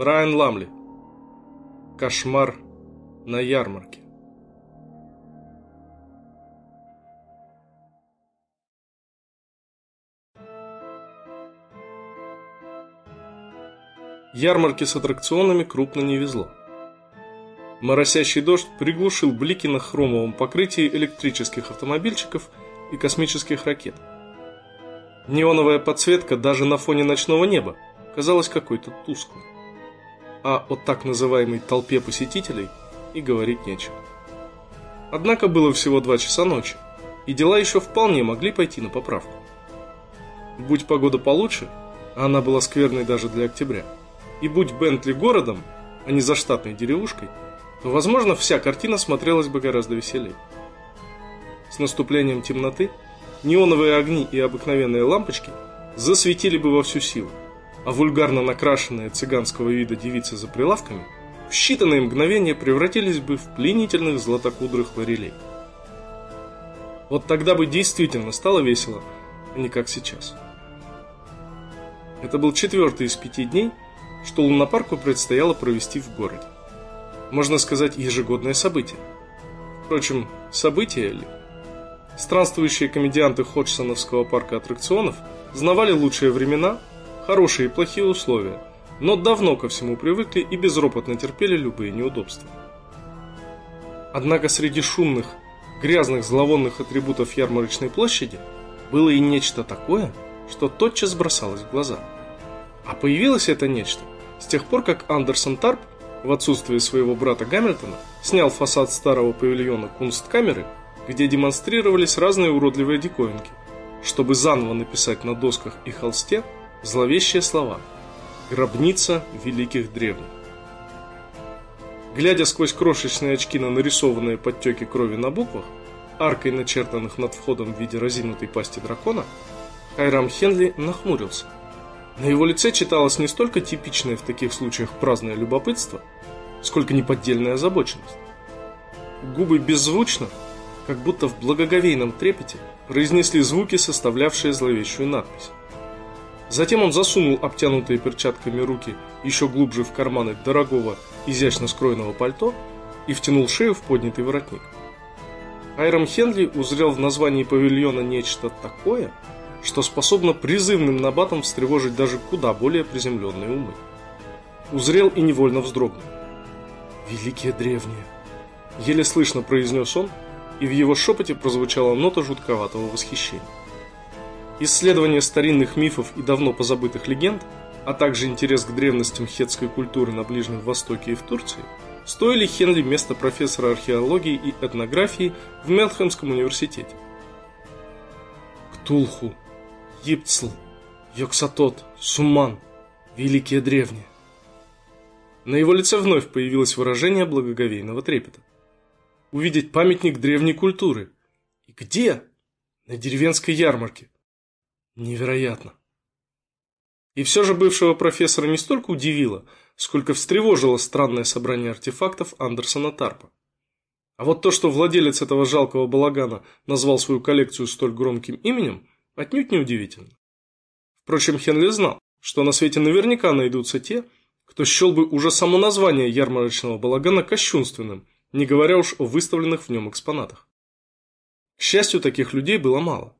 Брайан Ламли. Кошмар на ярмарке. Ярмарке с аттракционами крупно не везло. Моросящий дождь приглушил блики на хромовом покрытии электрических автомобильчиков и космических ракет. Неоновая подсветка даже на фоне ночного неба казалась какой-то тусклой. А о так называемой толпе посетителей и говорить нечего. Однако было всего два часа ночи, и дела еще вполне могли пойти на поправку. Будь погода получше, а она была скверной даже для октября, и будь Бентли городом, а не заштатной деревушкой, то, возможно, вся картина смотрелась бы гораздо веселее. С наступлением темноты неоновые огни и обыкновенные лампочки засветили бы во всю силу, а вульгарно накрашенные цыганского вида девицы за прилавками в считанные мгновения превратились бы в пленительных златокудрых лорелей. Вот тогда бы действительно стало весело, а не как сейчас. Это был четвертый из пяти дней, что лунопарку предстояло провести в городе. Можно сказать, ежегодное событие. Впрочем, событие ли? Странствующие комедианты Ходжсоновского парка аттракционов знавали лучшие времена, хорошие и плохие условия, но давно ко всему привыкли и безропотно терпели любые неудобства. Однако среди шумных, грязных, зловонных атрибутов ярмарочной площади было и нечто такое, что тотчас бросалось в глаза. А появилось это нечто с тех пор, как Андерсон Тарп в отсутствие своего брата Гамильтона снял фасад старого павильона Кунсткамеры, где демонстрировались разные уродливые диковинки, чтобы заново написать на досках и холсте зловещие слова «Гробница великих древних». Глядя сквозь крошечные очки на нарисованные подтеки крови на буквах, аркой начертанных над входом в виде разинутой пасти дракона, Хайрам Хенли нахмурился – на его лице читалось не столько типичное в таких случаях праздное любопытство, сколько неподдельная озабоченность. Губы беззвучно, как будто в благоговейном трепете, произнесли звуки, составлявшие зловещую надпись. Затем он засунул обтянутые перчатками руки еще глубже в карманы дорогого, изящно скроенного пальто и втянул шею в поднятый воротник. Айром Хенли узрел в названии павильона нечто такое – что способно призывным набатом встревожить даже куда более приземленные умы. Узрел и невольно вздрогнул. «Великие древние!» Еле слышно произнес он, и в его шепоте прозвучала нота жутковатого восхищения. Исследование старинных мифов и давно позабытых легенд, а также интерес к древностям хетской культуры на Ближнем Востоке и в Турции, стоили Хенли место профессора археологии и этнографии в Мелхемском университете. Ктулху Ипцл, Йоксатот, Суман, великие древние. На его лице вновь появилось выражение благоговейного трепета. Увидеть памятник древней культуры. И где? На деревенской ярмарке. Невероятно. И все же бывшего профессора не столько удивило, сколько встревожило странное собрание артефактов Андерсона Тарпа. А вот то, что владелец этого жалкого балагана назвал свою коллекцию столь громким именем, Отнюдь не удивительно. Впрочем, Хенли знал, что на свете наверняка найдутся те, кто счел бы уже само название ярмарочного балагана кощунственным, не говоря уж о выставленных в нем экспонатах. К счастью, таких людей было мало.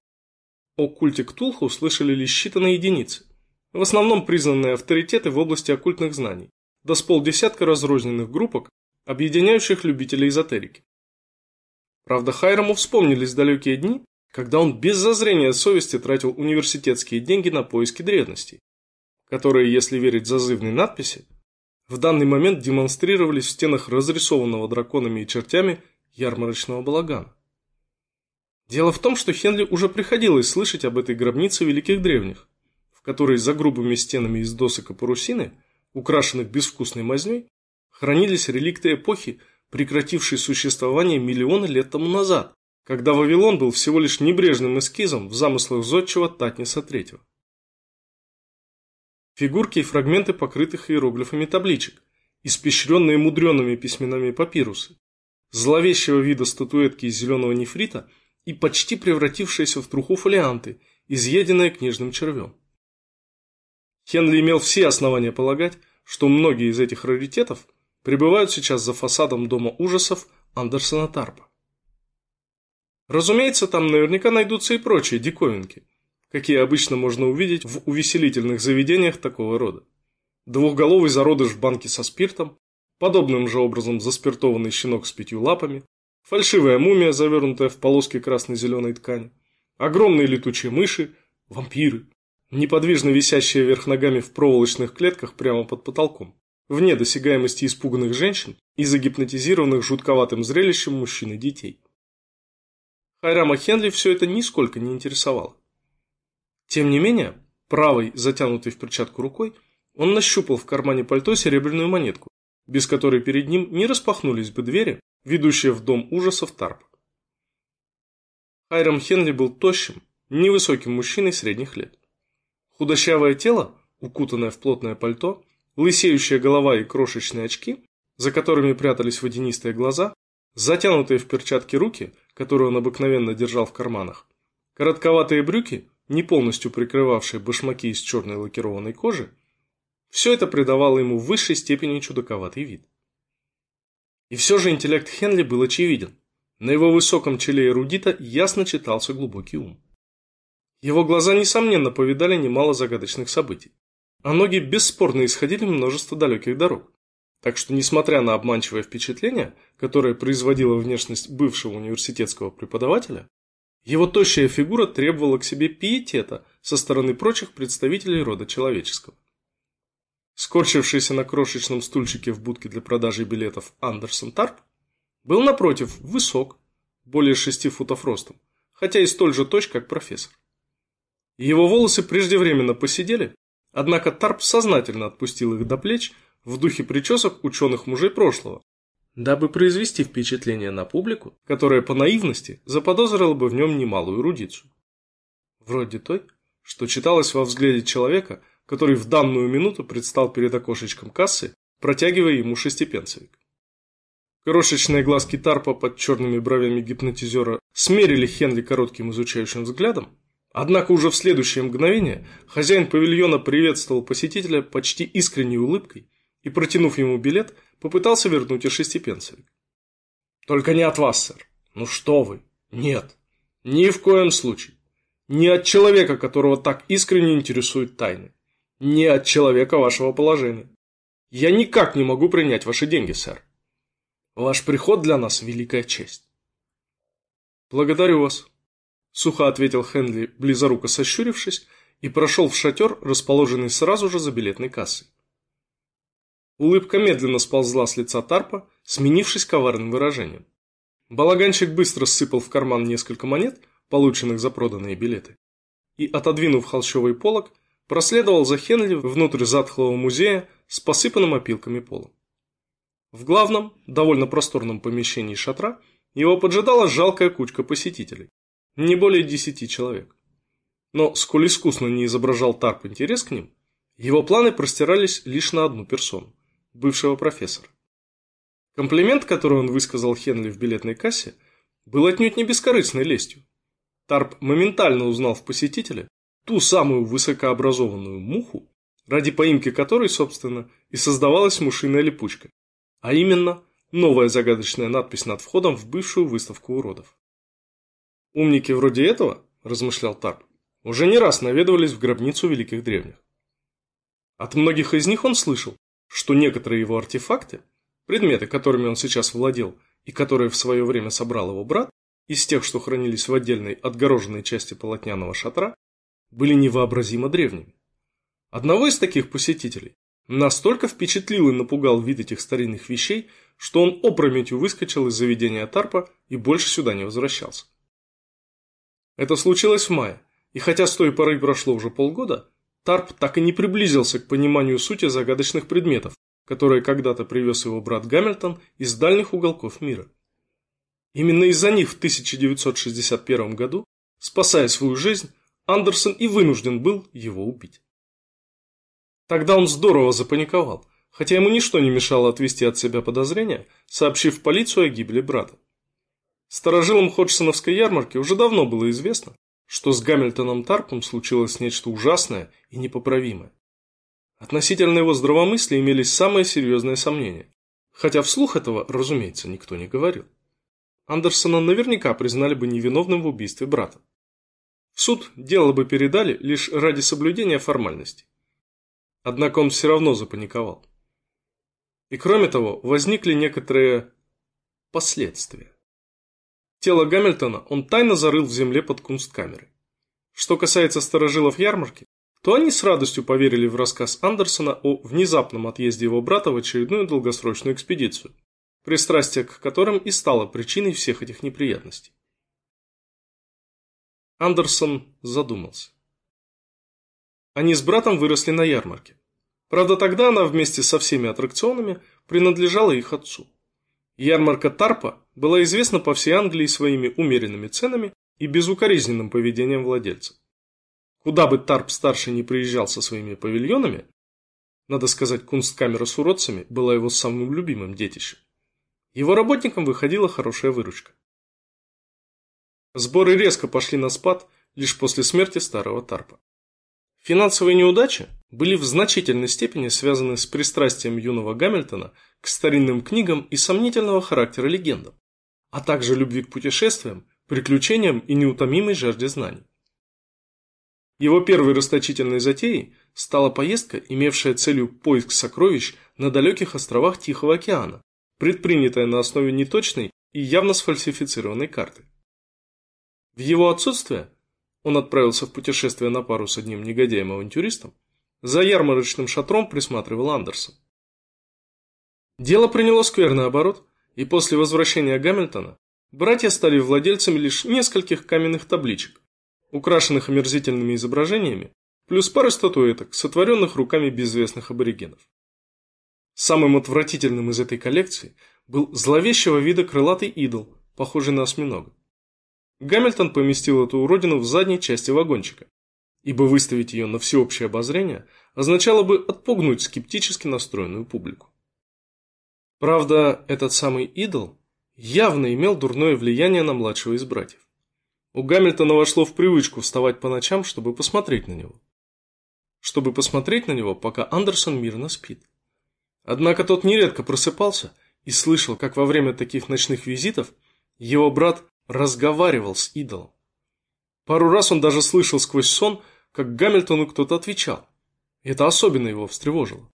О культе Ктулху слышали лишь считанные единицы, в основном признанные авторитеты в области оккультных знаний, да с полдесятка разрозненных группок, объединяющих любителей эзотерики. Правда, Хайраму вспомнились далекие дни, когда он без зазрения совести тратил университетские деньги на поиски древностей, которые, если верить зазывной надписи, в данный момент демонстрировались в стенах разрисованного драконами и чертями ярмарочного балагана. Дело в том, что Хенли уже приходилось слышать об этой гробнице великих древних, в которой за грубыми стенами из досок и парусины, украшенных безвкусной мазней, хранились реликты эпохи, прекратившей существование миллионы лет тому назад, когда Вавилон был всего лишь небрежным эскизом в замыслах зодчего Татниса III. Фигурки и фрагменты покрытых иероглифами табличек, испещренные мудреными письменами папирусы, зловещего вида статуэтки из зеленого нефрита и почти превратившиеся в труху фолианты, изъеденные книжным червем. Хенли имел все основания полагать, что многие из этих раритетов пребывают сейчас за фасадом дома ужасов Андерсона Тарпа. Разумеется, там наверняка найдутся и прочие диковинки, какие обычно можно увидеть в увеселительных заведениях такого рода. Двухголовый зародыш в банке со спиртом, подобным же образом заспиртованный щенок с пятью лапами, фальшивая мумия, завернутая в полоски красно-зеленой ткани, огромные летучие мыши, вампиры, неподвижно висящие вверх ногами в проволочных клетках прямо под потолком, вне досягаемости испуганных женщин и загипнотизированных жутковатым зрелищем мужчин и детей. Хайрама Хенли все это нисколько не интересовало. Тем не менее, правой, затянутой в перчатку рукой, он нащупал в кармане пальто серебряную монетку, без которой перед ним не распахнулись бы двери, ведущие в дом ужасов Тарп. Хайрам Хенли был тощим, невысоким мужчиной средних лет. Худощавое тело, укутанное в плотное пальто, лысеющая голова и крошечные очки, за которыми прятались водянистые глаза, затянутые в перчатки руки, которые он обыкновенно держал в карманах, коротковатые брюки, не полностью прикрывавшие башмаки из черной лакированной кожи, все это придавало ему в высшей степени чудаковатый вид. И все же интеллект Хенли был очевиден. На его высоком челе эрудита ясно читался глубокий ум. Его глаза, несомненно, повидали немало загадочных событий, а ноги бесспорно исходили множество далеких дорог. Так что, несмотря на обманчивое впечатление, которое производила внешность бывшего университетского преподавателя, его тощая фигура требовала к себе пиетета со стороны прочих представителей рода человеческого. Скорчившийся на крошечном стульчике в будке для продажи билетов Андерсон Тарп был, напротив, высок, более шести футов ростом, хотя и столь же точь, как профессор. Его волосы преждевременно посидели, однако Тарп сознательно отпустил их до плеч в духе причесок ученых мужей прошлого, дабы произвести впечатление на публику, которая по наивности заподозрила бы в нем немалую эрудицию. Вроде той, что читалось во взгляде человека, который в данную минуту предстал перед окошечком кассы, протягивая ему шестипенцевик. Крошечные глазки Тарпа под черными бровями гипнотизера смерили Хенли коротким изучающим взглядом, Однако уже в следующее мгновение хозяин павильона приветствовал посетителя почти искренней улыбкой и, протянув ему билет, попытался вернуть и шестипенцевик. «Только не от вас, сэр. Ну что вы? Нет. Ни в коем случае. Не от человека, которого так искренне интересуют тайны. Не от человека вашего положения. Я никак не могу принять ваши деньги, сэр. Ваш приход для нас – великая честь». «Благодарю вас», Сухо ответил Хенли, близоруко сощурившись, и прошел в шатер, расположенный сразу же за билетной кассой. Улыбка медленно сползла с лица Тарпа, сменившись коварным выражением. Балаганчик быстро сыпал в карман несколько монет, полученных за проданные билеты, и, отодвинув холщовый полог, проследовал за Хенли внутрь затхлого музея с посыпанным опилками полом. В главном, довольно просторном помещении шатра его поджидала жалкая кучка посетителей не более десяти человек. Но, сколь искусно не изображал Тарп интерес к ним, его планы простирались лишь на одну персону – бывшего профессора. Комплимент, который он высказал Хенли в билетной кассе, был отнюдь не бескорыстной лестью. Тарп моментально узнал в посетителе ту самую высокообразованную муху, ради поимки которой, собственно, и создавалась мушиная липучка, а именно новая загадочная надпись над входом в бывшую выставку уродов. Умники вроде этого, размышлял Тарп, уже не раз наведывались в гробницу великих древних. От многих из них он слышал, что некоторые его артефакты, предметы, которыми он сейчас владел и которые в свое время собрал его брат, из тех, что хранились в отдельной отгороженной части полотняного шатра, были невообразимо древними. Одного из таких посетителей настолько впечатлил и напугал вид этих старинных вещей, что он опрометью выскочил из заведения Тарпа и больше сюда не возвращался. Это случилось в мае, и хотя с той поры прошло уже полгода, Тарп так и не приблизился к пониманию сути загадочных предметов, которые когда-то привез его брат Гамильтон из дальних уголков мира. Именно из-за них в 1961 году, спасая свою жизнь, Андерсон и вынужден был его убить. Тогда он здорово запаниковал, хотя ему ничто не мешало отвести от себя подозрения, сообщив в полицию о гибели брата. Старожилам Ходжсоновской ярмарки уже давно было известно, что с Гамильтоном Тарпом случилось нечто ужасное и непоправимое. Относительно его здравомыслия имелись самые серьезные сомнения. Хотя вслух этого, разумеется, никто не говорил. Андерсона наверняка признали бы невиновным в убийстве брата. В суд дело бы передали лишь ради соблюдения формальностей. Однако он все равно запаниковал. И кроме того, возникли некоторые последствия. Тело Гамильтона он тайно зарыл в земле под кунсткамерой. Что касается сторожилов ярмарки, то они с радостью поверили в рассказ Андерсона о внезапном отъезде его брата в очередную долгосрочную экспедицию, пристрастие к которым и стало причиной всех этих неприятностей. Андерсон задумался. Они с братом выросли на ярмарке. Правда, тогда она вместе со всеми аттракционами принадлежала их отцу. Ярмарка Тарпа была известна по всей Англии своими умеренными ценами и безукоризненным поведением владельца. Куда бы Тарп-старший не приезжал со своими павильонами, надо сказать, кунсткамера с уродцами была его самым любимым детищем. Его работникам выходила хорошая выручка. Сборы резко пошли на спад лишь после смерти старого Тарпа. Финансовые неудачи были в значительной степени связаны с пристрастием юного Гамильтона к старинным книгам и сомнительного характера легендам, а также любви к путешествиям, приключениям и неутомимой жажде знаний. Его первой расточительной затеей стала поездка, имевшая целью поиск сокровищ на далеких островах Тихого океана, предпринятая на основе неточной и явно сфальсифицированной карты. В его отсутствие он отправился в путешествие на пару с одним негодяем-авантюристом, за ярмарочным шатром присматривал Андерсон. Дело приняло скверный оборот, и после возвращения Гамильтона братья стали владельцами лишь нескольких каменных табличек, украшенных омерзительными изображениями, плюс пара статуэток, сотворенных руками безвестных аборигенов. Самым отвратительным из этой коллекции был зловещего вида крылатый идол, похожий на осьминога. Гамильтон поместил эту уродину в задней части вагончика, ибо выставить ее на всеобщее обозрение означало бы отпугнуть скептически настроенную публику. Правда, этот самый идол явно имел дурное влияние на младшего из братьев. У Гамильтона вошло в привычку вставать по ночам, чтобы посмотреть на него. Чтобы посмотреть на него, пока Андерсон мирно спит. Однако тот нередко просыпался и слышал, как во время таких ночных визитов его брат разговаривал с идолом. Пару раз он даже слышал сквозь сон, как Гамильтону кто-то отвечал. Это особенно его встревожило.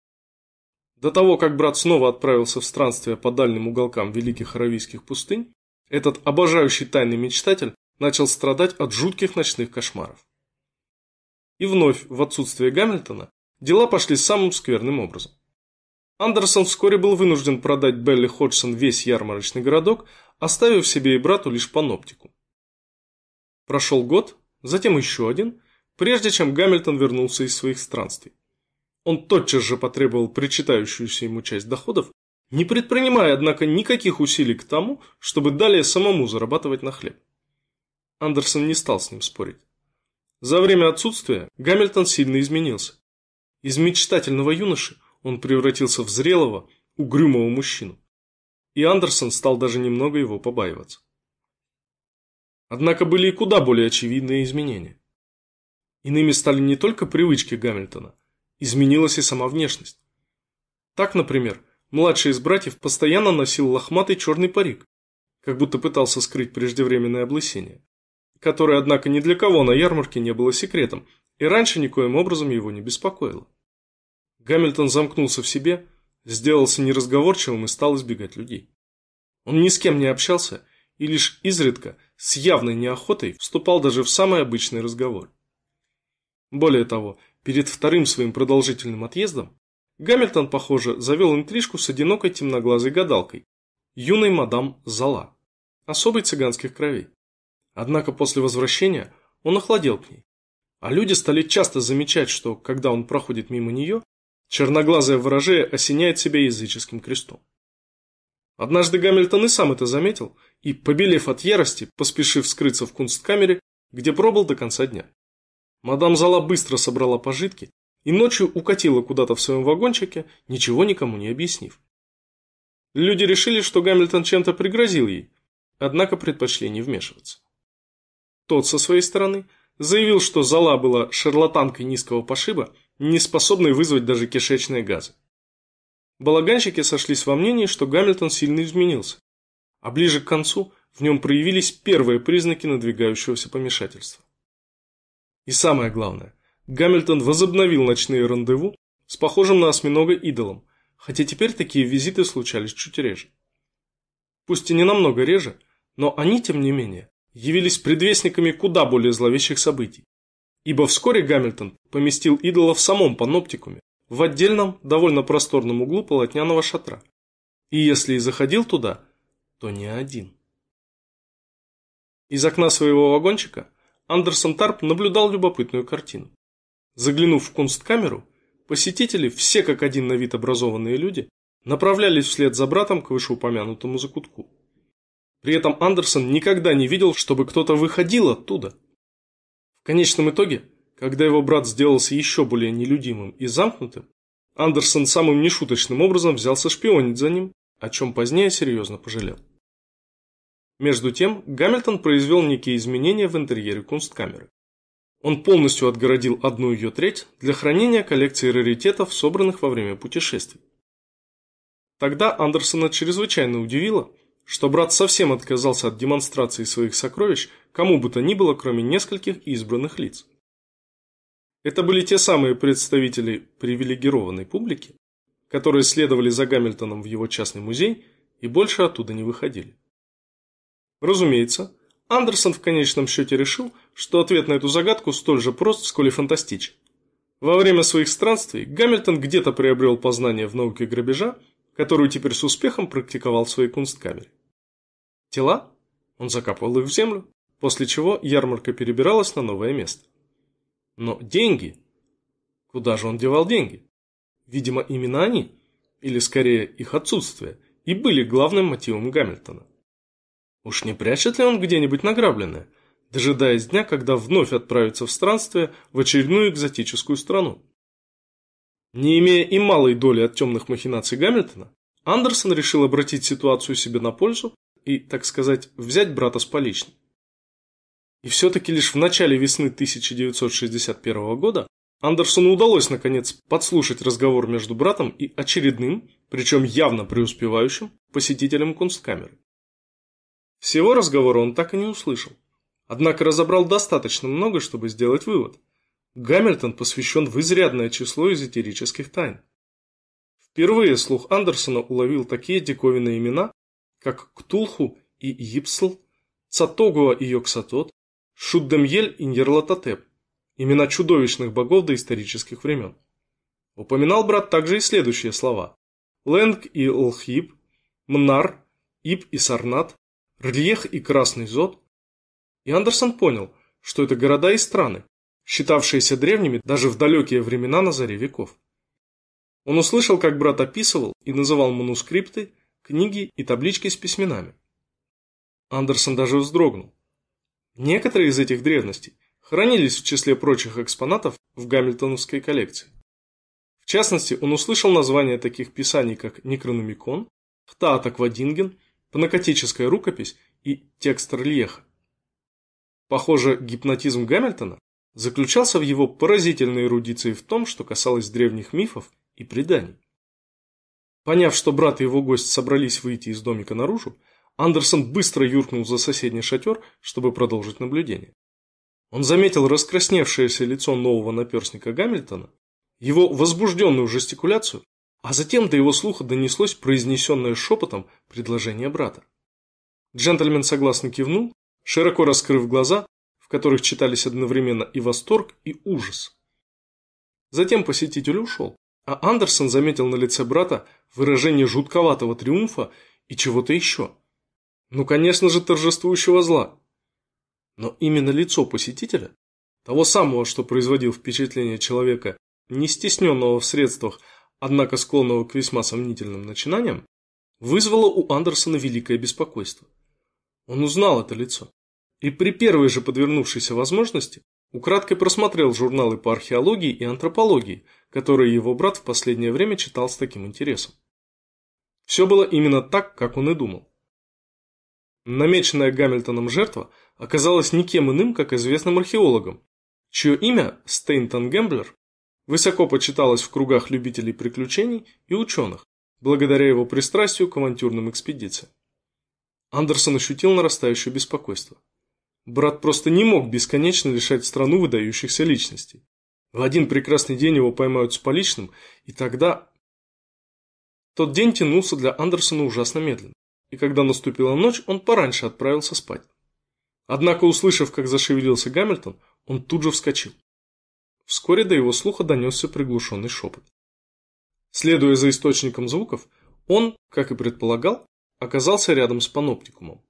До того, как брат снова отправился в странствие по дальним уголкам великих аравийских пустынь, этот обожающий тайный мечтатель начал страдать от жутких ночных кошмаров. И вновь, в отсутствие Гамильтона, дела пошли самым скверным образом. Андерсон вскоре был вынужден продать Белли Ходжсон весь ярмарочный городок, оставив себе и брату лишь паноптику. Прошел год, затем еще один, прежде чем Гамильтон вернулся из своих странствий. Он тотчас же потребовал причитающуюся ему часть доходов, не предпринимая, однако, никаких усилий к тому, чтобы далее самому зарабатывать на хлеб. Андерсон не стал с ним спорить. За время отсутствия Гамильтон сильно изменился. Из мечтательного юноши он превратился в зрелого, угрюмого мужчину. И Андерсон стал даже немного его побаиваться. Однако были и куда более очевидные изменения. Иными стали не только привычки Гамильтона, изменилась и сама внешность. Так, например, младший из братьев постоянно носил лохматый черный парик, как будто пытался скрыть преждевременное облысение которое, однако, ни для кого на ярмарке не было секретом, и раньше никоим образом его не беспокоило. Гамильтон замкнулся в себе, сделался неразговорчивым и стал избегать людей. Он ни с кем не общался и лишь изредка, с явной неохотой, вступал даже в самый обычный разговор. Более того, перед вторым своим продолжительным отъездом Гамильтон, похоже, завел интрижку с одинокой темноглазой гадалкой, юной мадам Зала, особой цыганских кровей. Однако после возвращения он охладел к ней. А люди стали часто замечать, что, когда он проходит мимо нее, черноглазая ворожея осеняет себя языческим крестом. Однажды Гамильтон и сам это заметил, и, побелев от ярости, поспешив скрыться в кунсткамере, где пробыл до конца дня. Мадам Зала быстро собрала пожитки и ночью укатила куда-то в своем вагончике, ничего никому не объяснив. Люди решили, что Гамильтон чем-то пригрозил ей, однако предпочли не вмешиваться. Тот, со своей стороны, заявил, что Зала была шарлатанкой низкого пошиба не способной вызвать даже кишечные газы. Балаганщики сошлись во мнении, что Гамильтон сильно изменился, а ближе к концу в нем проявились первые признаки надвигающегося помешательства. И самое главное, Гамильтон возобновил ночные рандеву с похожим на осьминога идолом, хотя теперь такие визиты случались чуть реже. Пусть и не намного реже, но они, тем не менее, явились предвестниками куда более зловещих событий. Ибо вскоре Гамильтон поместил идола в самом паноптикуме, в отдельном, довольно просторном углу полотняного шатра. И если и заходил туда, то не один. Из окна своего вагончика Андерсон Тарп наблюдал любопытную картину. Заглянув в кунсткамеру, посетители, все как один на вид образованные люди, направлялись вслед за братом к вышеупомянутому закутку. При этом Андерсон никогда не видел, чтобы кто-то выходил оттуда. В конечном итоге, когда его брат сделался еще более нелюдимым и замкнутым, Андерсон самым нешуточным образом взялся шпионить за ним, о чем позднее серьезно пожалел. Между тем, Гамильтон произвел некие изменения в интерьере кунсткамеры. Он полностью отгородил одну ее треть для хранения коллекции раритетов, собранных во время путешествий. Тогда Андерсона чрезвычайно удивило, что брат совсем отказался от демонстрации своих сокровищ кому бы то ни было, кроме нескольких избранных лиц. Это были те самые представители привилегированной публики, которые следовали за Гамильтоном в его частный музей и больше оттуда не выходили. Разумеется, Андерсон в конечном счете решил, что ответ на эту загадку столь же прост, сколь и фантастичен. Во время своих странствий Гамильтон где-то приобрел познание в науке грабежа, которую теперь с успехом практиковал в своей кунсткамере. Тела? Он закапывал их в землю, после чего ярмарка перебиралась на новое место. Но деньги? Куда же он девал деньги? Видимо, именно они, или скорее их отсутствие, и были главным мотивом Гамильтона. Уж не прячет ли он где-нибудь награбленное, дожидаясь дня, когда вновь отправится в странствие в очередную экзотическую страну? Не имея и малой доли от темных махинаций Гамильтона, Андерсон решил обратить ситуацию себе на пользу и, так сказать, взять брата с поличным. И все-таки лишь в начале весны 1961 года Андерсону удалось, наконец, подслушать разговор между братом и очередным, причем явно преуспевающим, посетителем кунсткамеры. Всего разговора он так и не услышал, однако разобрал достаточно много, чтобы сделать вывод. Гамильтон посвящен в изрядное число эзотерических тайн. Впервые слух Андерсона уловил такие диковинные имена, как Ктулху и Йипсл, Цатогуа и Йоксатот, Шуддемьель и Нерлатотеп, имена чудовищных богов доисторических времен. Упоминал брат также и следующие слова. Лэнг и Лхиб, Мнар, Иб и Сарнат, Рьех и Красный Зод. И Андерсон понял, что это города и страны, считавшиеся древними даже в далекие времена на заре веков. Он услышал, как брат описывал и называл манускрипты, книги и таблички с письменами. Андерсон даже вздрогнул. Некоторые из этих древностей хранились в числе прочих экспонатов в гамильтоновской коллекции. В частности, он услышал названия таких писаний, как Некрономикон, Хтаатаквадинген, Панакотическая рукопись и текст Рельеха. Похоже, гипнотизм Гамильтона заключался в его поразительной эрудиции в том, что касалось древних мифов и преданий. Поняв, что брат и его гость собрались выйти из домика наружу, Андерсон быстро юркнул за соседний шатер, чтобы продолжить наблюдение. Он заметил раскрасневшееся лицо нового наперсника Гамильтона, его возбужденную жестикуляцию, а затем до его слуха донеслось произнесенное шепотом предложение брата. Джентльмен согласно кивнул, широко раскрыв глаза, в которых читались одновременно и восторг, и ужас. Затем посетитель ушел, а Андерсон заметил на лице брата выражение жутковатого триумфа и чего-то еще. Ну, конечно же, торжествующего зла. Но именно лицо посетителя, того самого, что производил впечатление человека, не стесненного в средствах, однако склонного к весьма сомнительным начинаниям, вызвало у Андерсона великое беспокойство. Он узнал это лицо и при первой же подвернувшейся возможности украдкой просмотрел журналы по археологии и антропологии, которые его брат в последнее время читал с таким интересом. Все было именно так, как он и думал. Намеченная Гамильтоном жертва оказалась никем иным, как известным археологом, чье имя Стейнтон Гэмблер Высоко почиталось в кругах любителей приключений и ученых, благодаря его пристрастию к авантюрным экспедициям. Андерсон ощутил нарастающее беспокойство. Брат просто не мог бесконечно лишать страну выдающихся личностей. В один прекрасный день его поймают с поличным, и тогда... Тот день тянулся для Андерсона ужасно медленно, и когда наступила ночь, он пораньше отправился спать. Однако, услышав, как зашевелился Гамильтон, он тут же вскочил. Вскоре до его слуха донесся приглушенный шепот. Следуя за источником звуков, он, как и предполагал, оказался рядом с паноптикумом.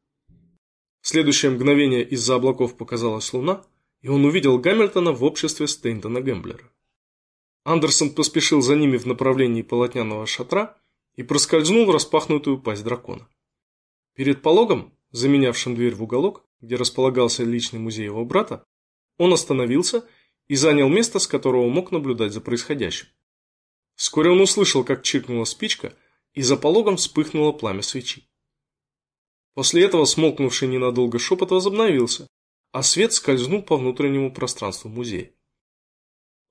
В следующее мгновение из-за облаков показалась луна, и он увидел Гамильтона в обществе Стейнтона Гэмблера. Андерсон поспешил за ними в направлении полотняного шатра и проскользнул в распахнутую пасть дракона. Перед пологом, заменявшим дверь в уголок, где располагался личный музей его брата, он остановился и занял место, с которого мог наблюдать за происходящим. Вскоре он услышал, как чиркнула спичка, и за пологом вспыхнуло пламя свечи. После этого смолкнувший ненадолго шепот возобновился, а свет скользнул по внутреннему пространству музея.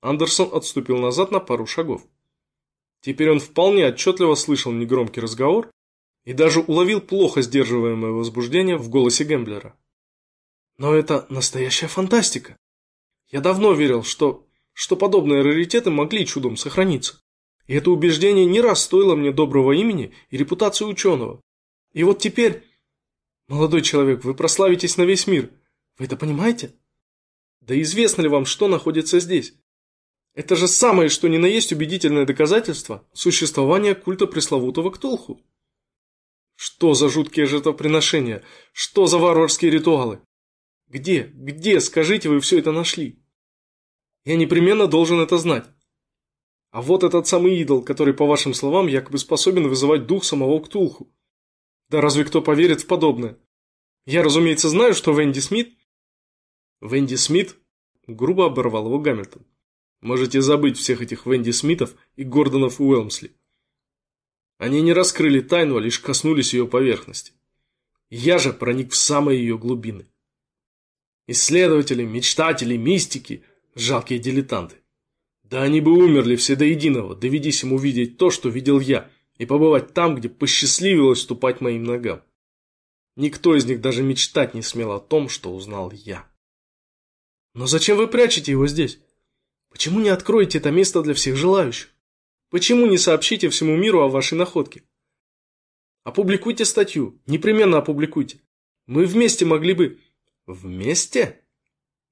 Андерсон отступил назад на пару шагов. Теперь он вполне отчетливо слышал негромкий разговор и даже уловил плохо сдерживаемое возбуждение в голосе Гэмблера. Но это настоящая фантастика. Я давно верил, что, что подобные раритеты могли чудом сохраниться. И это убеждение не раз стоило мне доброго имени и репутации ученого. И вот теперь... Молодой человек, вы прославитесь на весь мир. Вы это понимаете? Да известно ли вам, что находится здесь? Это же самое, что ни на есть убедительное доказательство существования культа пресловутого Ктулху. Что за жуткие жертвоприношения? Что за варварские ритуалы? Где, где, скажите, вы все это нашли? Я непременно должен это знать. А вот этот самый идол, который, по вашим словам, якобы способен вызывать дух самого Ктулху. Да разве кто поверит в подобное? Я, разумеется, знаю, что Венди Смит... Венди Смит? Грубо оборвал его Гамильтон. Можете забыть всех этих Венди Смитов и Гордонов Уэлмсли. Они не раскрыли тайну, а лишь коснулись ее поверхности. Я же проник в самые ее глубины. Исследователи, мечтатели, мистики, жалкие дилетанты. Да они бы умерли все до единого, доведись им увидеть то, что видел я, и побывать там, где посчастливилось ступать моим ногам. Никто из них даже мечтать не смел о том, что узнал я. Но зачем вы прячете его здесь? Почему не откроете это место для всех желающих? Почему не сообщите всему миру о вашей находке? Опубликуйте статью, непременно опубликуйте. Мы вместе могли бы... Вместе?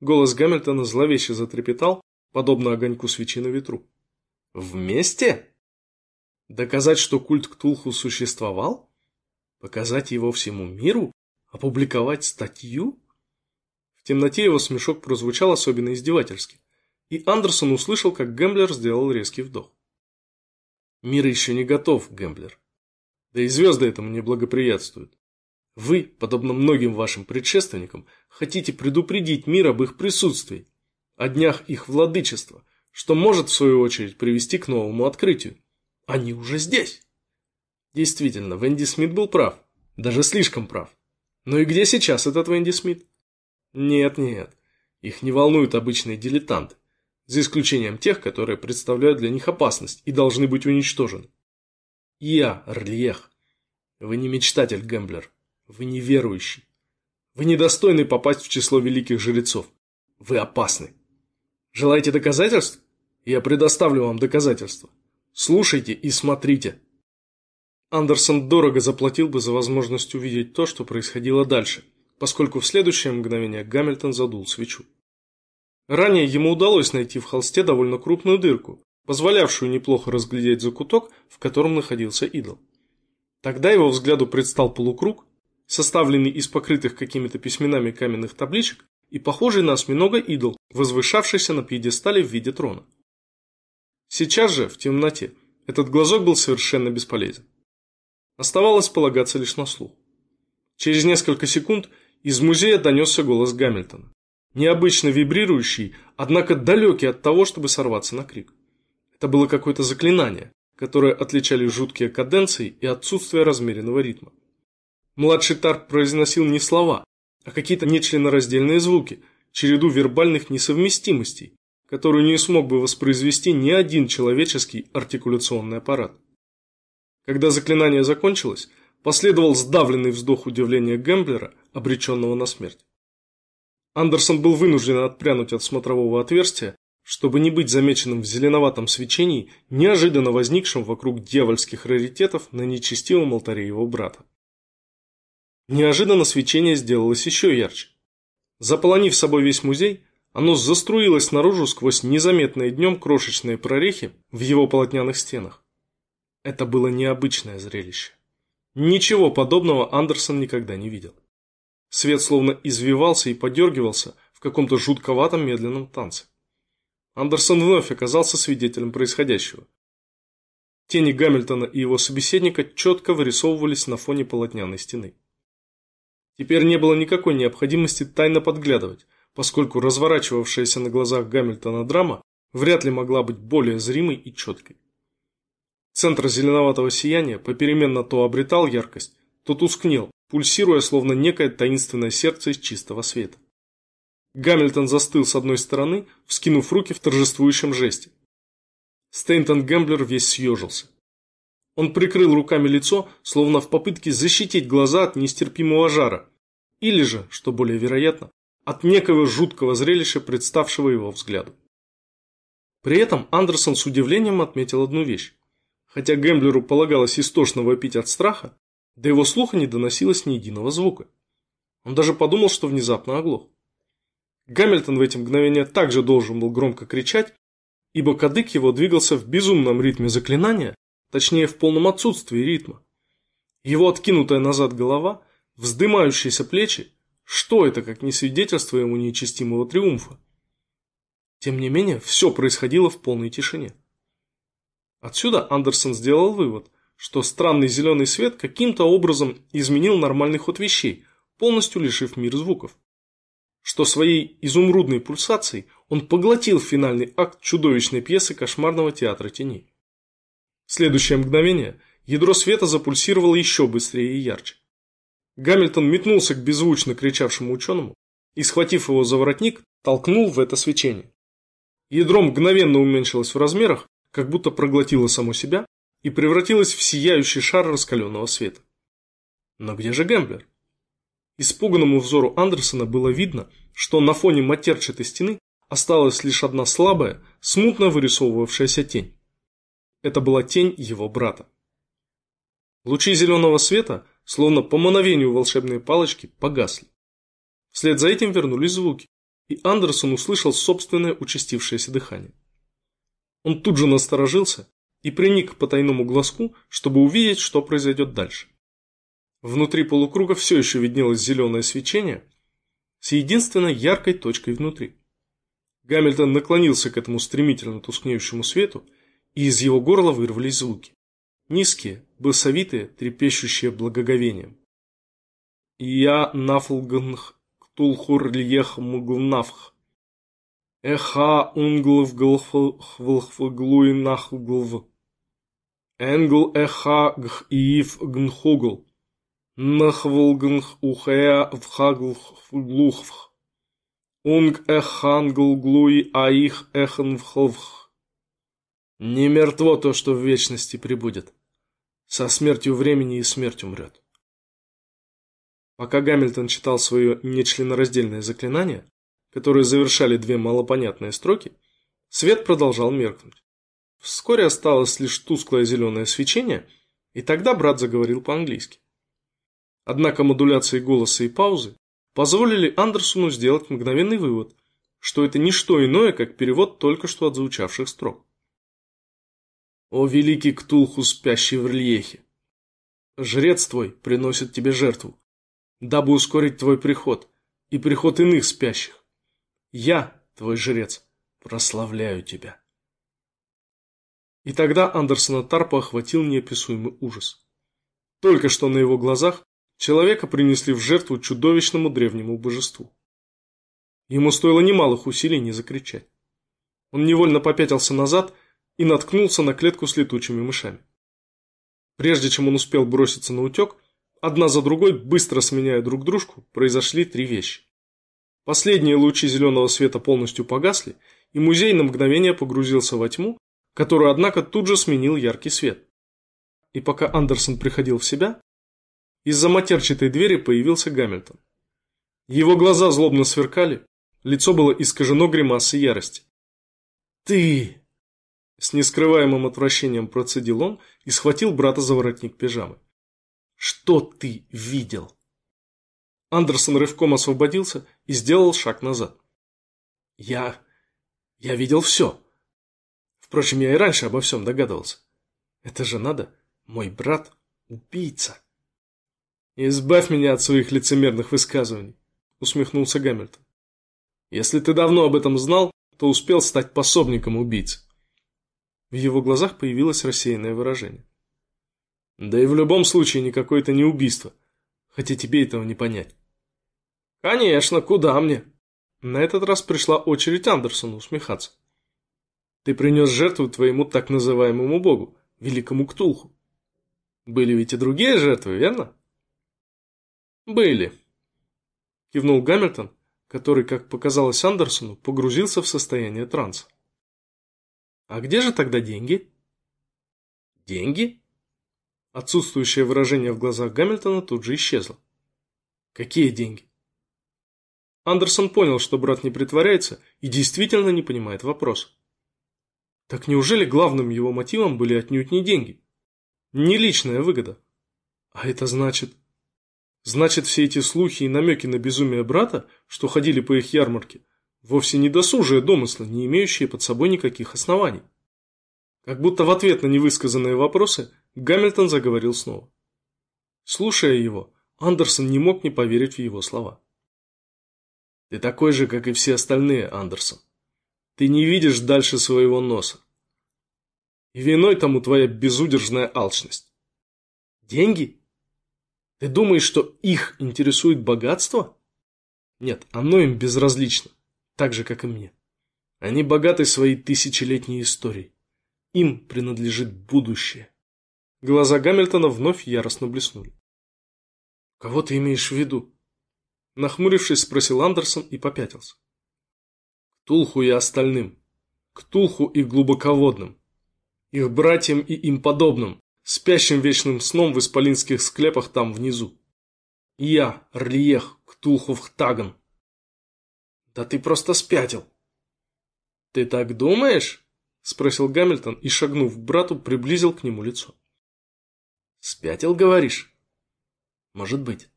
Голос Гамильтона зловеще затрепетал, подобно огоньку свечи на ветру. Вместе? Доказать, что культ Ктулху существовал? Показать его всему миру? Опубликовать статью? В темноте его смешок прозвучал особенно издевательски, и Андерсон услышал, как Гэмблер сделал резкий вдох. Мир еще не готов, Гэмблер. Да и звезды этому не благоприятствуют. Вы, подобно многим вашим предшественникам, хотите предупредить мир об их присутствии, о днях их владычества, что может, в свою очередь, привести к новому открытию. Они уже здесь. Действительно, Венди Смит был прав. Даже слишком прав. Но и где сейчас этот Венди Смит? Нет, нет. Их не волнуют обычные дилетанты. За исключением тех, которые представляют для них опасность и должны быть уничтожены. Я, Рлиех. Вы не мечтатель, Гэмблер. Вы не верующий. Вы недостойны попасть в число великих жрецов. Вы опасны. Желаете доказательств? Я предоставлю вам доказательства. Слушайте и смотрите. Андерсон дорого заплатил бы за возможность увидеть то, что происходило дальше, поскольку в следующее мгновение Гамильтон задул свечу. Ранее ему удалось найти в холсте довольно крупную дырку, позволявшую неплохо разглядеть закуток, в котором находился идол. Тогда его взгляду предстал полукруг, составленный из покрытых какими-то письменами каменных табличек, и похожий на осьминога идол, возвышавшийся на пьедестале в виде трона. Сейчас же, в темноте, этот глазок был совершенно бесполезен. Оставалось полагаться лишь на слух. Через несколько секунд из музея донесся голос Гамильтона. Необычно вибрирующий, однако далекий от того, чтобы сорваться на крик. Это было какое-то заклинание, которое отличали жуткие каденции и отсутствие размеренного ритма. Младший Тарк произносил не слова, а какие-то нечленораздельные звуки, череду вербальных несовместимостей, которую не смог бы воспроизвести ни один человеческий артикуляционный аппарат. Когда заклинание закончилось, последовал сдавленный вздох удивления Гэмблера, обреченного на смерть. Андерсон был вынужден отпрянуть от смотрового отверстия, чтобы не быть замеченным в зеленоватом свечении, неожиданно возникшем вокруг дьявольских раритетов на нечестивом алтаре его брата. Неожиданно свечение сделалось еще ярче. Заполонив собой весь музей, оно заструилось наружу сквозь незаметные днем крошечные прорехи в его полотняных стенах. Это было необычное зрелище. Ничего подобного Андерсон никогда не видел. Свет словно извивался и подергивался в каком-то жутковатом медленном танце. Андерсон вновь оказался свидетелем происходящего. Тени Гамильтона и его собеседника четко вырисовывались на фоне полотняной стены. Теперь не было никакой необходимости тайно подглядывать, поскольку разворачивавшаяся на глазах Гамильтона драма вряд ли могла быть более зримой и четкой. Центр зеленоватого сияния попеременно то обретал яркость, то тускнел, пульсируя словно некое таинственное сердце из чистого света. Гамильтон застыл с одной стороны, вскинув руки в торжествующем жесте. Стейнтон Гэмблер весь съежился. Он прикрыл руками лицо, словно в попытке защитить глаза от нестерпимого жара, или же, что более вероятно, от некого жуткого зрелища, представшего его взгляду. При этом Андерсон с удивлением отметил одну вещь. Хотя Гэмблеру полагалось истошно вопить от страха, до его слуха не доносилось ни единого звука. Он даже подумал, что внезапно оглох. Гамильтон в эти мгновения также должен был громко кричать, ибо кадык его двигался в безумном ритме заклинания, точнее в полном отсутствии ритма. Его откинутая назад голова, вздымающиеся плечи, что это, как не свидетельство ему неичестимого триумфа? Тем не менее, все происходило в полной тишине. Отсюда Андерсон сделал вывод, что странный зеленый свет каким-то образом изменил нормальный ход вещей, полностью лишив мир звуков. Что своей изумрудной пульсацией он поглотил финальный акт чудовищной пьесы кошмарного театра теней. В следующее мгновение ядро света запульсировало еще быстрее и ярче. Гамильтон метнулся к беззвучно кричавшему ученому и, схватив его за воротник, толкнул в это свечение. Ядро мгновенно уменьшилось в размерах, как будто проглотило само себя и превратилось в сияющий шар раскаленного света. Но где же Гэмблер? Испуганному взору Андерсона было видно, что на фоне матерчатой стены осталась лишь одна слабая, смутно вырисовывавшаяся тень. Это была тень его брата. Лучи зеленого света, словно по мановению волшебной палочки, погасли. Вслед за этим вернулись звуки, и Андерсон услышал собственное участившееся дыхание. Он тут же насторожился и приник к потайному глазку, чтобы увидеть, что произойдет дальше. Внутри полукруга все еще виднелось зеленое свечение с единственной яркой точкой внутри. Гамильтон наклонился к этому стремительно тускнеющему свету, и из его горла вырвались звуки. Низкие, басовитые, трепещущие благоговением. «Я нафлганх ктулхур льех муглнавх». Эха унглв глхвлхвглуй нахглв. Энгл эха гх иив гнхугл. Нахвлгнх ухея вхаглхвглухвх. Унг эхангл глуи аих эханвхлвх. Не мертво то, что в вечности прибудет. Со смертью времени и смерть умрет. Пока Гамильтон читал свое нечленораздельное заклинание, которые завершали две малопонятные строки, свет продолжал меркнуть. Вскоре осталось лишь тусклое зеленое свечение, и тогда брат заговорил по-английски. Однако модуляции голоса и паузы позволили Андерсону сделать мгновенный вывод, что это не что иное, как перевод только что отзвучавших строк. «О великий Ктулху, спящий в рельефе! Жрец твой приносит тебе жертву, дабы ускорить твой приход и приход иных спящих. Я, твой жрец, прославляю тебя. И тогда Андерсона Тарпа охватил неописуемый ужас. Только что на его глазах человека принесли в жертву чудовищному древнему божеству. Ему стоило немалых усилий не закричать. Он невольно попятился назад и наткнулся на клетку с летучими мышами. Прежде чем он успел броситься на утек, одна за другой, быстро сменяя друг дружку, произошли три вещи. Последние лучи зеленого света полностью погасли, и музей на мгновение погрузился во тьму, которую, однако, тут же сменил яркий свет. И пока Андерсон приходил в себя, из-за матерчатой двери появился Гамильтон. Его глаза злобно сверкали, лицо было искажено гримасой ярости. «Ты!» С нескрываемым отвращением процедил он и схватил брата за воротник пижамы. «Что ты видел?» Андерсон рывком освободился и сделал шаг назад. «Я... я видел все. Впрочем, я и раньше обо всем догадывался. Это же надо, мой брат – убийца». «Избавь меня от своих лицемерных высказываний», – усмехнулся Гамильтон. «Если ты давно об этом знал, то успел стать пособником убийцы». В его глазах появилось рассеянное выражение. «Да и в любом случае никакое это не убийство, хотя тебе этого не понять». «Конечно, куда мне?» На этот раз пришла очередь Андерсону усмехаться. «Ты принес жертву твоему так называемому богу, великому Ктулху. Были ведь и другие жертвы, верно?» «Были», – кивнул Гамильтон, который, как показалось Андерсону, погрузился в состояние транса. «А где же тогда деньги?» «Деньги?» Отсутствующее выражение в глазах Гамильтона тут же исчезло. «Какие деньги?» Андерсон понял, что брат не притворяется и действительно не понимает вопрос. Так неужели главным его мотивом были отнюдь не деньги? Не личная выгода. А это значит... Значит, все эти слухи и намеки на безумие брата, что ходили по их ярмарке, вовсе не досужие домыслы, не имеющие под собой никаких оснований. Как будто в ответ на невысказанные вопросы Гамильтон заговорил снова. Слушая его, Андерсон не мог не поверить в его слова. Ты такой же, как и все остальные, Андерсон. Ты не видишь дальше своего носа. И виной тому твоя безудержная алчность. Деньги? Ты думаешь, что их интересует богатство? Нет, оно им безразлично, так же, как и мне. Они богаты своей тысячелетней историей. Им принадлежит будущее. Глаза Гамильтона вновь яростно блеснули. Кого ты имеешь в виду? Нахмурившись, спросил Андерсон и попятился. К Тулху и остальным. К Тулху и глубоководным. Их братьям и им подобным, спящим вечным сном в исполинских склепах там внизу. Я, Рлиех, Ктулху Вхтаган. Да ты просто спятил. Ты так думаешь? Спросил Гамильтон и, шагнув к брату, приблизил к нему лицо. Спятил, говоришь? Может быть.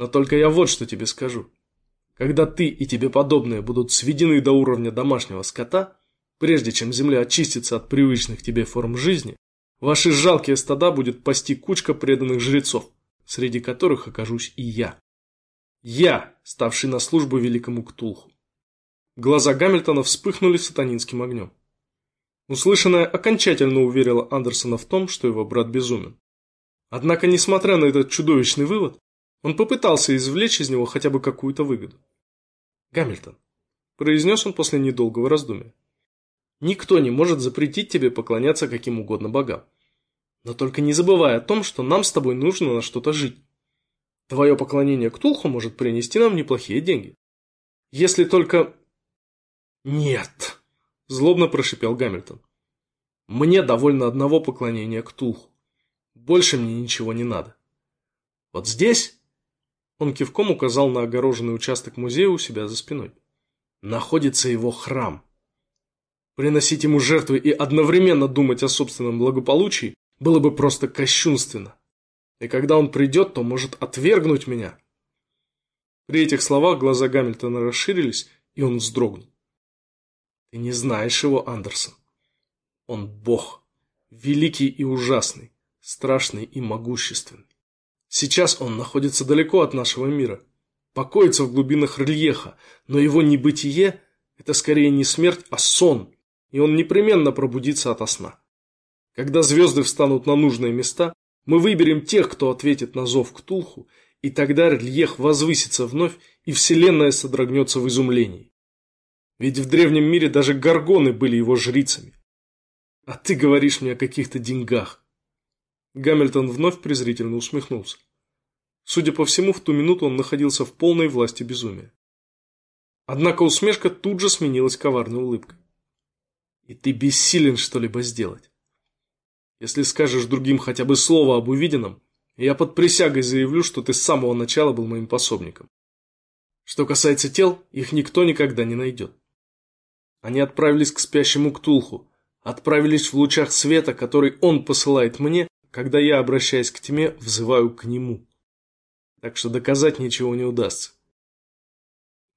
Но только я вот что тебе скажу. Когда ты и тебе подобные будут сведены до уровня домашнего скота, прежде чем земля очистится от привычных тебе форм жизни, ваши жалкие стада будет пасти кучка преданных жрецов, среди которых окажусь и я. Я, ставший на службу великому Ктулху. Глаза Гамильтона вспыхнули сатанинским огнем. Услышанное окончательно уверило Андерсона в том, что его брат безумен. Однако, несмотря на этот чудовищный вывод, он попытался извлечь из него хотя бы какую-то выгоду. «Гамильтон», – произнес он после недолгого раздумья, – «никто не может запретить тебе поклоняться каким угодно богам. Но только не забывай о том, что нам с тобой нужно на что-то жить. Твое поклонение Ктулху может принести нам неплохие деньги. Если только...» «Нет», – злобно прошипел Гамильтон. «Мне довольно одного поклонения Ктулху. Больше мне ничего не надо. Вот здесь он кивком указал на огороженный участок музея у себя за спиной. Находится его храм. Приносить ему жертвы и одновременно думать о собственном благополучии было бы просто кощунственно. И когда он придет, то может отвергнуть меня. При этих словах глаза Гамильтона расширились, и он вздрогнул. Ты не знаешь его, Андерсон. Он бог, великий и ужасный, страшный и могущественный. Сейчас он находится далеко от нашего мира, покоится в глубинах рельефа, но его небытие – это скорее не смерть, а сон, и он непременно пробудится ото сна. Когда звезды встанут на нужные места, мы выберем тех, кто ответит на зов Ктулху, и тогда рельеф возвысится вновь, и вселенная содрогнется в изумлении. Ведь в древнем мире даже горгоны были его жрицами. А ты говоришь мне о каких-то деньгах. Гамильтон вновь презрительно усмехнулся. Судя по всему, в ту минуту он находился в полной власти безумия. Однако усмешка тут же сменилась коварной улыбкой. И ты бессилен что-либо сделать. Если скажешь другим хотя бы слово об увиденном, я под присягой заявлю, что ты с самого начала был моим пособником. Что касается тел, их никто никогда не найдет. Они отправились к спящему Ктулху, отправились в лучах света, который он посылает мне, когда я, обращаясь к тьме, взываю к нему. Так что доказать ничего не удастся.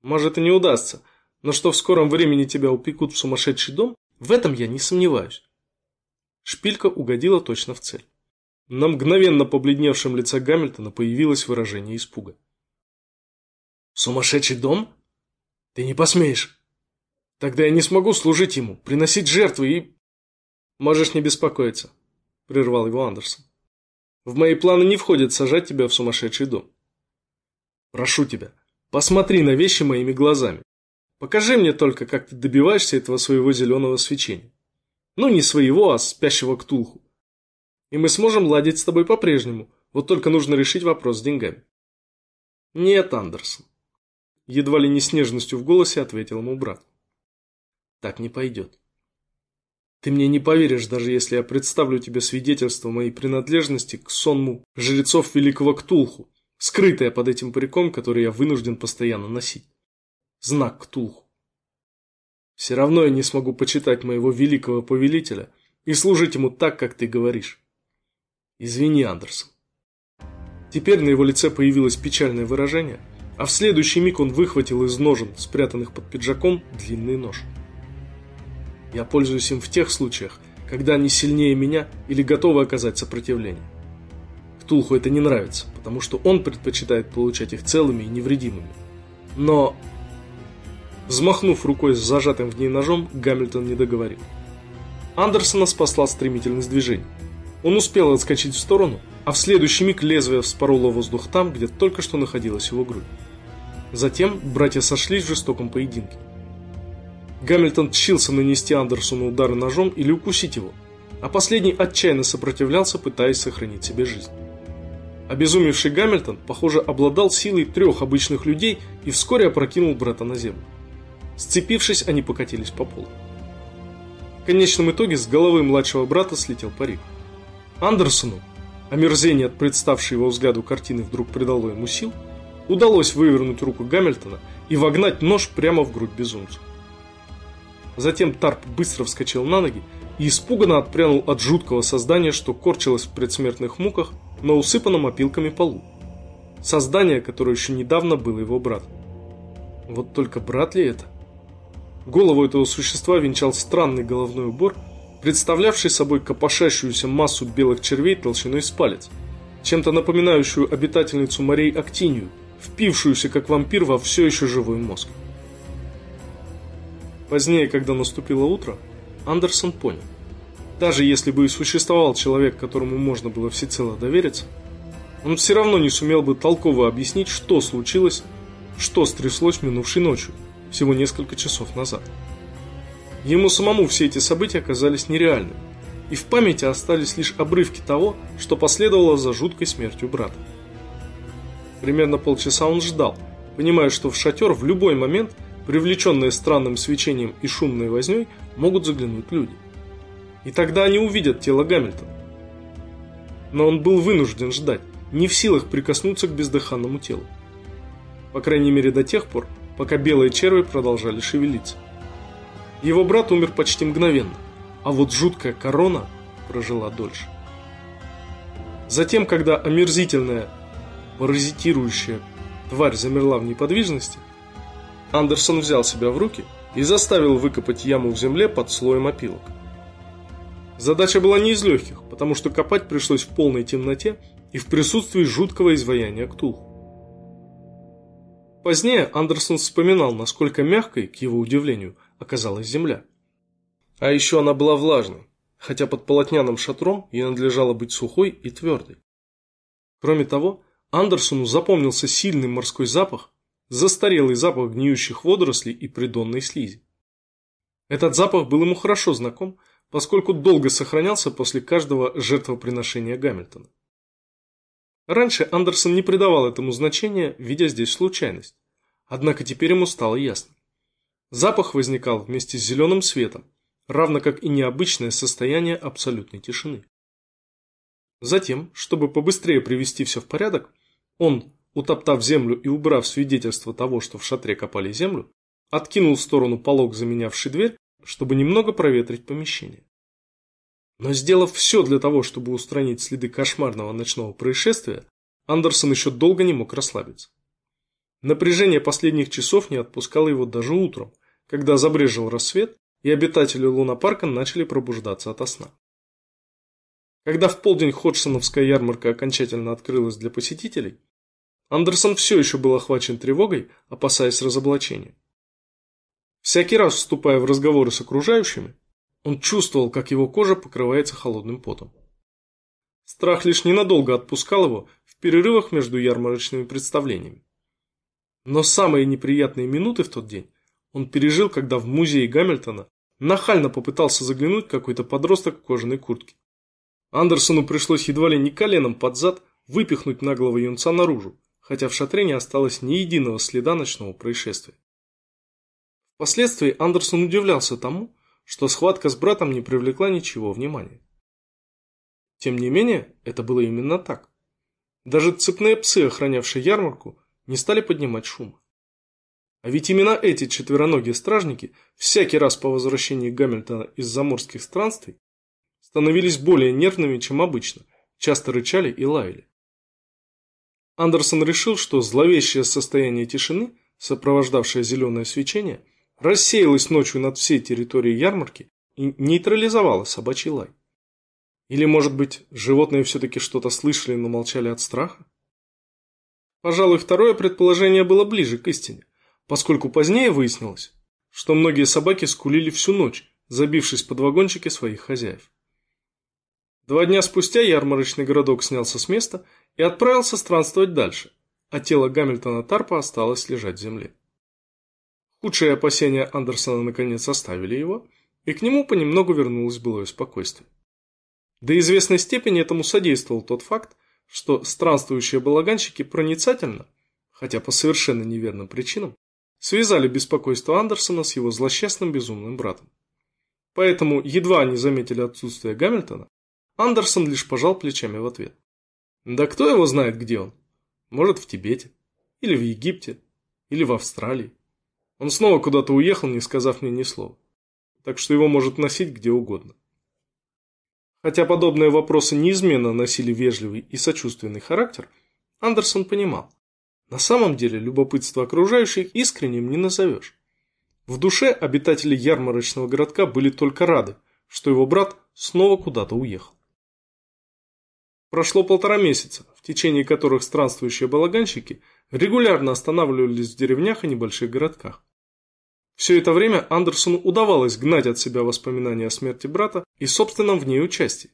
Может и не удастся, но что в скором времени тебя упекут в сумасшедший дом, в этом я не сомневаюсь. Шпилька угодила точно в цель. На мгновенно побледневшем лице Гамильтона появилось выражение испуга. «Сумасшедший дом? Ты не посмеешь. Тогда я не смогу служить ему, приносить жертвы и...» «Можешь не беспокоиться», — прервал его Андерсон. «В мои планы не входит сажать тебя в сумасшедший дом. Прошу тебя, посмотри на вещи моими глазами. Покажи мне только, как ты добиваешься этого своего зеленого свечения. Ну, не своего, а спящего ктулху. И мы сможем ладить с тобой по-прежнему, вот только нужно решить вопрос с деньгами. Нет, Андерсон. Едва ли не с нежностью в голосе ответил ему брат. Так не пойдет. Ты мне не поверишь, даже если я представлю тебе свидетельство моей принадлежности к сонму жрецов Великого Ктулху, скрытое под этим париком, который я вынужден постоянно носить знак Ктулху. Все равно я не смогу почитать моего великого повелителя и служить ему так, как ты говоришь. Извини, Андерсон. Теперь на его лице появилось печальное выражение, а в следующий миг он выхватил из ножен, спрятанных под пиджаком, длинный нож. Я пользуюсь им в тех случаях, когда они сильнее меня или готовы оказать сопротивление. Ктулху это не нравится, потому что он предпочитает получать их целыми и невредимыми. Но Взмахнув рукой с зажатым в ней ножом, Гамильтон не договорил. Андерсона спасла стремительность движения. Он успел отскочить в сторону, а в следующий миг лезвие вспороло воздух там, где только что находилась его грудь. Затем братья сошлись в жестоком поединке. Гамильтон тщился нанести Андерсону удары ножом или укусить его, а последний отчаянно сопротивлялся, пытаясь сохранить себе жизнь. Обезумевший Гамильтон, похоже, обладал силой трех обычных людей и вскоре опрокинул брата на землю. Сцепившись, они покатились по полу. В конечном итоге с головы младшего брата слетел парик. Андерсону, омерзение от представшей его взгляду картины вдруг придало ему сил, удалось вывернуть руку Гамильтона и вогнать нож прямо в грудь безумцу. Затем Тарп быстро вскочил на ноги и испуганно отпрянул от жуткого создания, что корчилось в предсмертных муках на усыпанном опилками полу. Создание, которое еще недавно было его братом. Вот только брат ли это? Голову этого существа венчал странный головной убор, представлявший собой копошащуюся массу белых червей толщиной с палец, чем-то напоминающую обитательницу морей Актинию, впившуюся как вампир во все еще живой мозг. Позднее, когда наступило утро, Андерсон понял. Даже если бы и существовал человек, которому можно было всецело довериться, он все равно не сумел бы толково объяснить, что случилось, что стряслось минувшей ночью, всего несколько часов назад. Ему самому все эти события оказались нереальными, и в памяти остались лишь обрывки того, что последовало за жуткой смертью брата. Примерно полчаса он ждал, понимая, что в шатер в любой момент, привлеченные странным свечением и шумной возней, могут заглянуть люди. И тогда они увидят тело Гамильтона. Но он был вынужден ждать, не в силах прикоснуться к бездыханному телу. По крайней мере до тех пор, пока белые черви продолжали шевелиться. Его брат умер почти мгновенно, а вот жуткая корона прожила дольше. Затем, когда омерзительная, паразитирующая тварь замерла в неподвижности, Андерсон взял себя в руки и заставил выкопать яму в земле под слоем опилок. Задача была не из легких, потому что копать пришлось в полной темноте и в присутствии жуткого изваяния Ктулху. Позднее Андерсон вспоминал, насколько мягкой, к его удивлению, оказалась земля. А еще она была влажной, хотя под полотняным шатром ей надлежало быть сухой и твердой. Кроме того, Андерсону запомнился сильный морской запах, застарелый запах гниющих водорослей и придонной слизи. Этот запах был ему хорошо знаком, поскольку долго сохранялся после каждого жертвоприношения Гамильтона. Раньше Андерсон не придавал этому значения, видя здесь случайность. Однако теперь ему стало ясно. Запах возникал вместе с зеленым светом, равно как и необычное состояние абсолютной тишины. Затем, чтобы побыстрее привести все в порядок, он, утоптав землю и убрав свидетельство того, что в шатре копали землю, откинул в сторону полог, заменявший дверь, чтобы немного проветрить помещение. Но сделав все для того, чтобы устранить следы кошмарного ночного происшествия, Андерсон еще долго не мог расслабиться. Напряжение последних часов не отпускало его даже утром, когда забрежил рассвет, и обитатели лунопарка начали пробуждаться ото сна. Когда в полдень Ходжсоновская ярмарка окончательно открылась для посетителей, Андерсон все еще был охвачен тревогой, опасаясь разоблачения. Всякий раз вступая в разговоры с окружающими, он чувствовал, как его кожа покрывается холодным потом. Страх лишь ненадолго отпускал его в перерывах между ярмарочными представлениями. Но самые неприятные минуты в тот день он пережил, когда в музее Гамильтона нахально попытался заглянуть какой-то подросток в кожаной куртке. Андерсону пришлось едва ли не коленом под зад выпихнуть наглого юнца наружу, хотя в шатре не осталось ни единого следа ночного происшествия. Впоследствии Андерсон удивлялся тому, что схватка с братом не привлекла ничего внимания. Тем не менее, это было именно так. Даже цепные псы, охранявшие ярмарку, не стали поднимать шума. А ведь именно эти четвероногие стражники всякий раз по возвращении Гамильтона из заморских странствий становились более нервными, чем обычно, часто рычали и лаяли. Андерсон решил, что зловещее состояние тишины, сопровождавшее зеленое свечение, рассеялось ночью над всей территорией ярмарки и нейтрализовало собачий лай. Или, может быть, животные все-таки что-то слышали, но молчали от страха? Пожалуй, второе предположение было ближе к истине поскольку позднее выяснилось, что многие собаки скулили всю ночь, забившись под вагончики своих хозяев. Два дня спустя ярмарочный городок снялся с места и отправился странствовать дальше, а тело Гамильтона Тарпа осталось лежать в земле. Худшие опасения Андерсона наконец оставили его, и к нему понемногу вернулось былое спокойствие. До известной степени этому содействовал тот факт, что странствующие балаганщики проницательно, хотя по совершенно неверным причинам, связали беспокойство Андерсона с его злосчастным безумным братом. Поэтому, едва они заметили отсутствие Гамильтона, Андерсон лишь пожал плечами в ответ. Да кто его знает, где он? Может, в Тибете, или в Египте, или в Австралии. Он снова куда-то уехал, не сказав мне ни слова. Так что его может носить где угодно. Хотя подобные вопросы неизменно носили вежливый и сочувственный характер, Андерсон понимал, на самом деле любопытство окружающих искренним не назовешь. В душе обитатели ярмарочного городка были только рады, что его брат снова куда-то уехал. Прошло полтора месяца, в течение которых странствующие балаганщики регулярно останавливались в деревнях и небольших городках. Все это время Андерсону удавалось гнать от себя воспоминания о смерти брата и собственном в ней участии.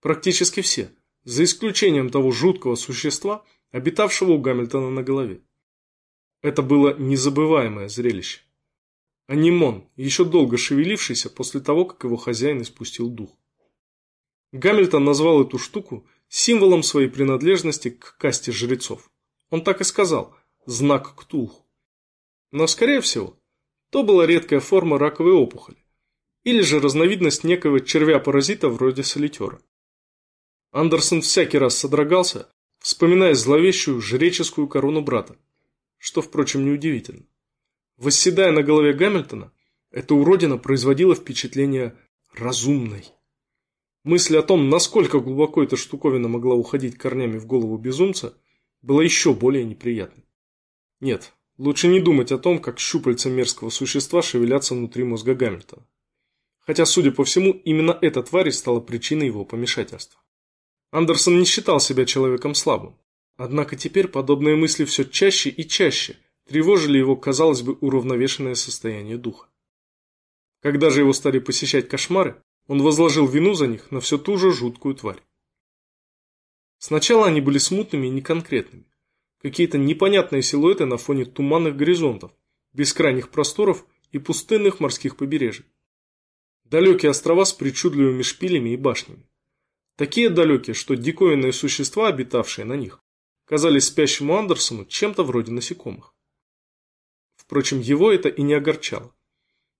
Практически все, за исключением того жуткого существа, обитавшего у Гамильтона на голове. Это было незабываемое зрелище. Анимон, еще долго шевелившийся после того, как его хозяин испустил дух. Гамильтон назвал эту штуку символом своей принадлежности к касте жрецов. Он так и сказал «знак Ктулху». Но, скорее всего, то была редкая форма раковой опухоли, или же разновидность некого червя-паразита вроде солитера. Андерсон всякий раз содрогался, вспоминая зловещую жреческую корону брата, что, впрочем, неудивительно. Восседая на голове Гамильтона, эта уродина производила впечатление разумной. Мысль о том, насколько глубоко эта штуковина могла уходить корнями в голову безумца, была еще более неприятной. Нет, лучше не думать о том, как щупальца мерзкого существа шевелятся внутри мозга Гамильтона. Хотя, судя по всему, именно эта тварь стала причиной его помешательства. Андерсон не считал себя человеком слабым. Однако теперь подобные мысли все чаще и чаще тревожили его, казалось бы, уравновешенное состояние духа. Когда же его стали посещать кошмары, он возложил вину за них на все ту же жуткую тварь. Сначала они были смутными и неконкретными. Какие-то непонятные силуэты на фоне туманных горизонтов, бескрайних просторов и пустынных морских побережий. Далекие острова с причудливыми шпилями и башнями. Такие далекие, что диковинные существа, обитавшие на них, казались спящему Андерсону чем-то вроде насекомых. Впрочем, его это и не огорчало.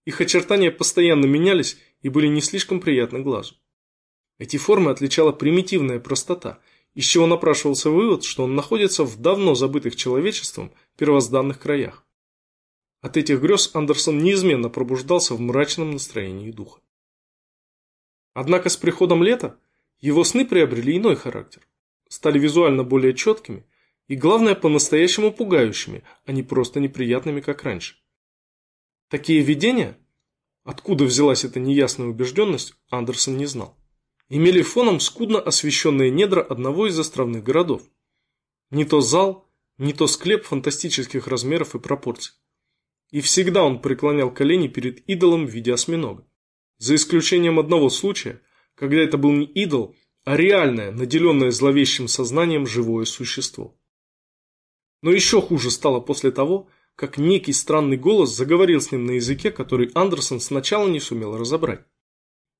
Их очертания постоянно менялись и были не слишком приятны глазу. Эти формы отличала примитивная простота, из чего напрашивался вывод, что он находится в давно забытых человечеством первозданных краях. От этих грез Андерсон неизменно пробуждался в мрачном настроении духа. Однако с приходом лета его сны приобрели иной характер, стали визуально более четкими и, главное, по-настоящему пугающими, а не просто неприятными, как раньше. Такие видения, откуда взялась эта неясная убежденность, Андерсон не знал, имели фоном скудно освещенные недра одного из островных городов. Не то зал, не то склеп фантастических размеров и пропорций. И всегда он преклонял колени перед идолом в виде осьминога. За исключением одного случая, когда это был не идол, а реальное, наделенное зловещим сознанием живое существо. Но еще хуже стало после того, как некий странный голос заговорил с ним на языке, который Андерсон сначала не сумел разобрать.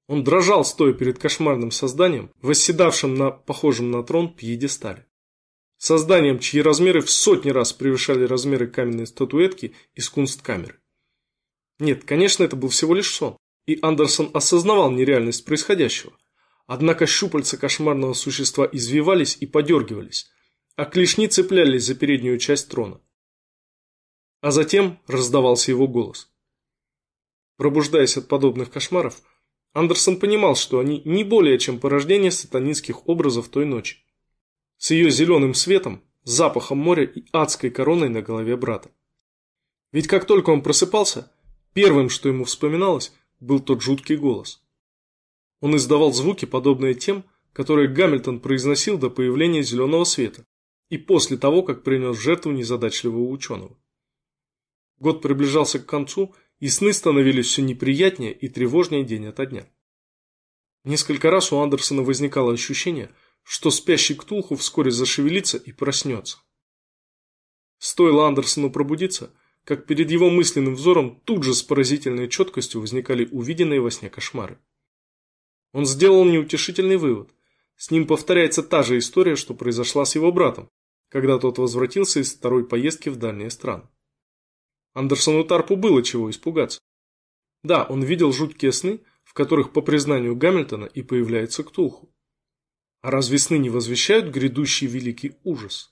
Он дрожал, стоя перед кошмарным созданием, восседавшим на похожем на трон пьедестале. Созданием, чьи размеры в сотни раз превышали размеры каменной статуэтки из кунсткамеры. Нет, конечно, это был всего лишь сон, и Андерсон осознавал нереальность происходящего. Однако щупальца кошмарного существа извивались и подергивались, а клешни цеплялись за переднюю часть трона. А затем раздавался его голос. Пробуждаясь от подобных кошмаров, Андерсон понимал, что они не более чем порождение сатанинских образов той ночи. С ее зеленым светом, запахом моря и адской короной на голове брата. Ведь как только он просыпался, первым, что ему вспоминалось, был тот жуткий голос. Он издавал звуки, подобные тем, которые Гамильтон произносил до появления зеленого света и после того, как принес жертву незадачливого ученого. Год приближался к концу, и сны становились все неприятнее и тревожнее день ото дня. Несколько раз у Андерсона возникало ощущение, что спящий Ктулху вскоре зашевелится и проснется. Стоило Андерсону пробудиться, как перед его мысленным взором тут же с поразительной четкостью возникали увиденные во сне кошмары. Он сделал неутешительный вывод. С ним повторяется та же история, что произошла с его братом, когда тот возвратился из второй поездки в дальние страны. Андерсону Тарпу было чего испугаться. Да, он видел жуткие сны, в которых, по признанию Гамильтона, и появляется Ктулху. А разве сны не возвещают грядущий великий ужас?